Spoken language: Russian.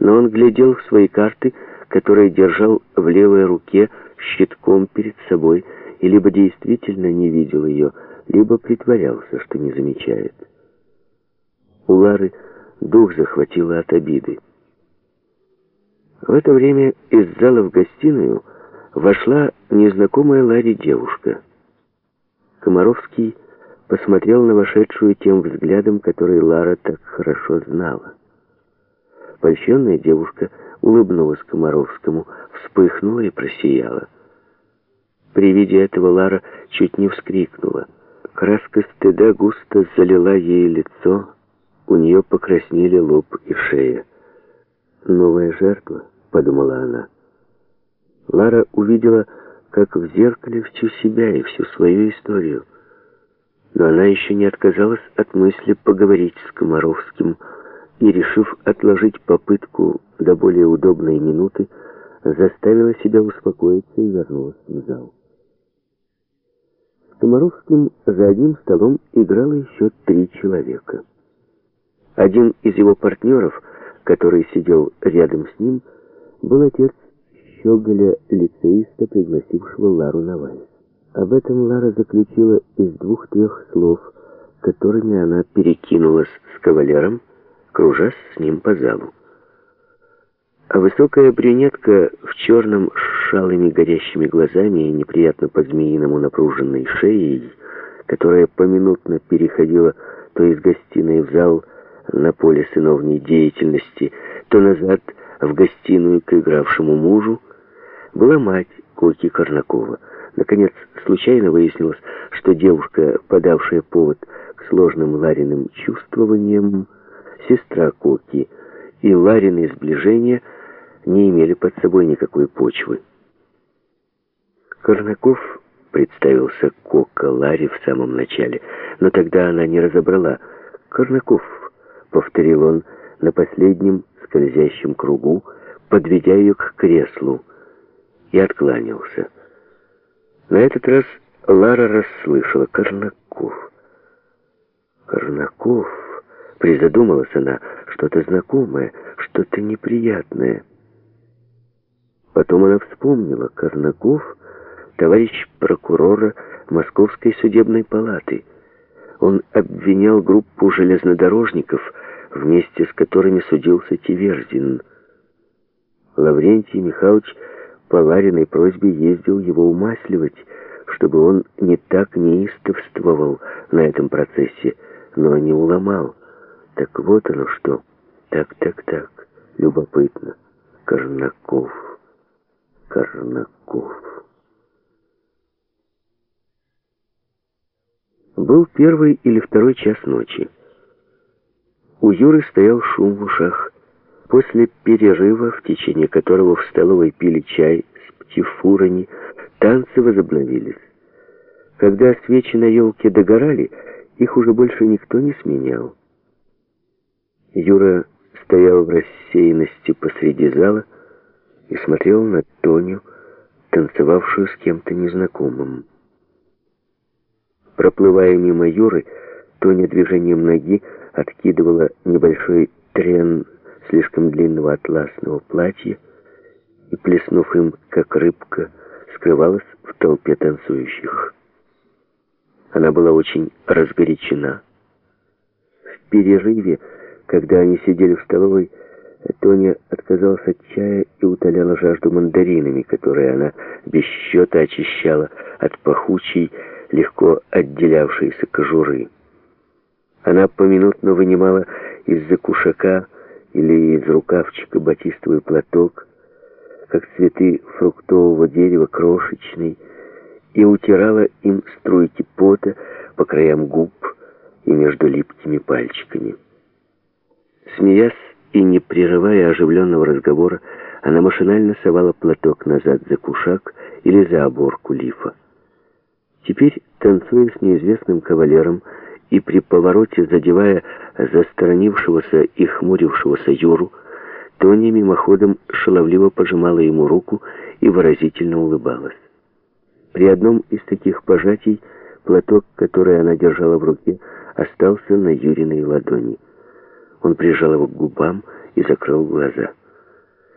но он глядел в свои карты, которые держал в левой руке щитком перед собой, и либо действительно не видел ее, либо притворялся, что не замечает. У Лары дух захватило от обиды. В это время из зала в гостиную вошла незнакомая Ларе девушка. Комаровский посмотрел на вошедшую тем взглядом, который Лара так хорошо знала. Польщенная девушка улыбнулась Комаровскому, вспыхнула и просияла. При виде этого Лара чуть не вскрикнула. Краска стыда густо залила ей лицо, у нее покраснели лоб и шея. «Новая жертва», — подумала она. Лара увидела, как в зеркале всю себя и всю свою историю. Но она еще не отказалась от мысли поговорить с Комаровским, и, решив отложить попытку до более удобной минуты, заставила себя успокоиться и вернулась в зал. С Комаровским за одним столом играло еще три человека. Один из его партнеров, который сидел рядом с ним, был отец Щеголя-лицеиста, пригласившего Лару на вальс. Об этом Лара заключила из двух-трех слов, которыми она перекинулась с кавалером, кружась с ним по залу. А высокая брюнетка в черном с шалыми горящими глазами и неприятно по-змеиному напруженной шеей, которая поминутно переходила то из гостиной в зал на поле сыновней деятельности, то назад в гостиную к игравшему мужу, была мать Коки Корнакова. Наконец, случайно выяснилось, что девушка, подавшая повод к сложным Лариным чувствованиям, сестра Коки и Ларины сближения не имели под собой никакой почвы. Корнаков представился Кока Ларе в самом начале, но тогда она не разобрала. «Корнаков», — повторил он на последнем скользящем кругу, подведя ее к креслу, и откланялся. На этот раз Лара расслышала «Корнаков». «Корнаков», — призадумалась она, что-то знакомое, что-то неприятное. Потом она вспомнила Корнаков, товарищ прокурора Московской судебной палаты. Он обвинял группу железнодорожников, вместе с которыми судился Тиверзин. Лаврентий Михайлович по Лариной просьбе ездил его умасливать, чтобы он не так неистовствовал на этом процессе, но не уломал. Так вот оно что. Так, так, так. Любопытно. Корнаков. Корнаков. Был первый или второй час ночи. У Юры стоял шум в ушах. После перерыва, в течение которого в столовой пили чай с птифурами, танцы возобновились. Когда свечи на елке догорали, их уже больше никто не сменял. Юра стоял в рассеянности посреди зала и смотрел на Тоню, танцевавшую с кем-то незнакомым. Проплывая мимо Юры, Тоня движением ноги откидывала небольшой трен слишком длинного атласного платья и, плеснув им, как рыбка, скрывалась в толпе танцующих. Она была очень разгорячена. В перерыве, когда они сидели в столовой, Тоня отказалась от чая и утоляла жажду мандаринами, которые она без счета очищала от пахучей, легко отделявшейся кожуры. Она поминутно вынимала из-за кушака или из рукавчика батистовый платок, как цветы фруктового дерева крошечный, и утирала им струйки пота по краям губ и между липкими пальчиками. Смеясь и не прерывая оживленного разговора, она машинально совала платок назад за кушак или за оборку лифа. Теперь, танцуя с неизвестным кавалером, и при повороте, задевая засторонившегося и хмурившегося Юру, Тоня мимоходом шаловливо пожимала ему руку и выразительно улыбалась. При одном из таких пожатий платок, который она держала в руке, остался на Юриной ладони. Он прижал его к губам и закрыл глаза.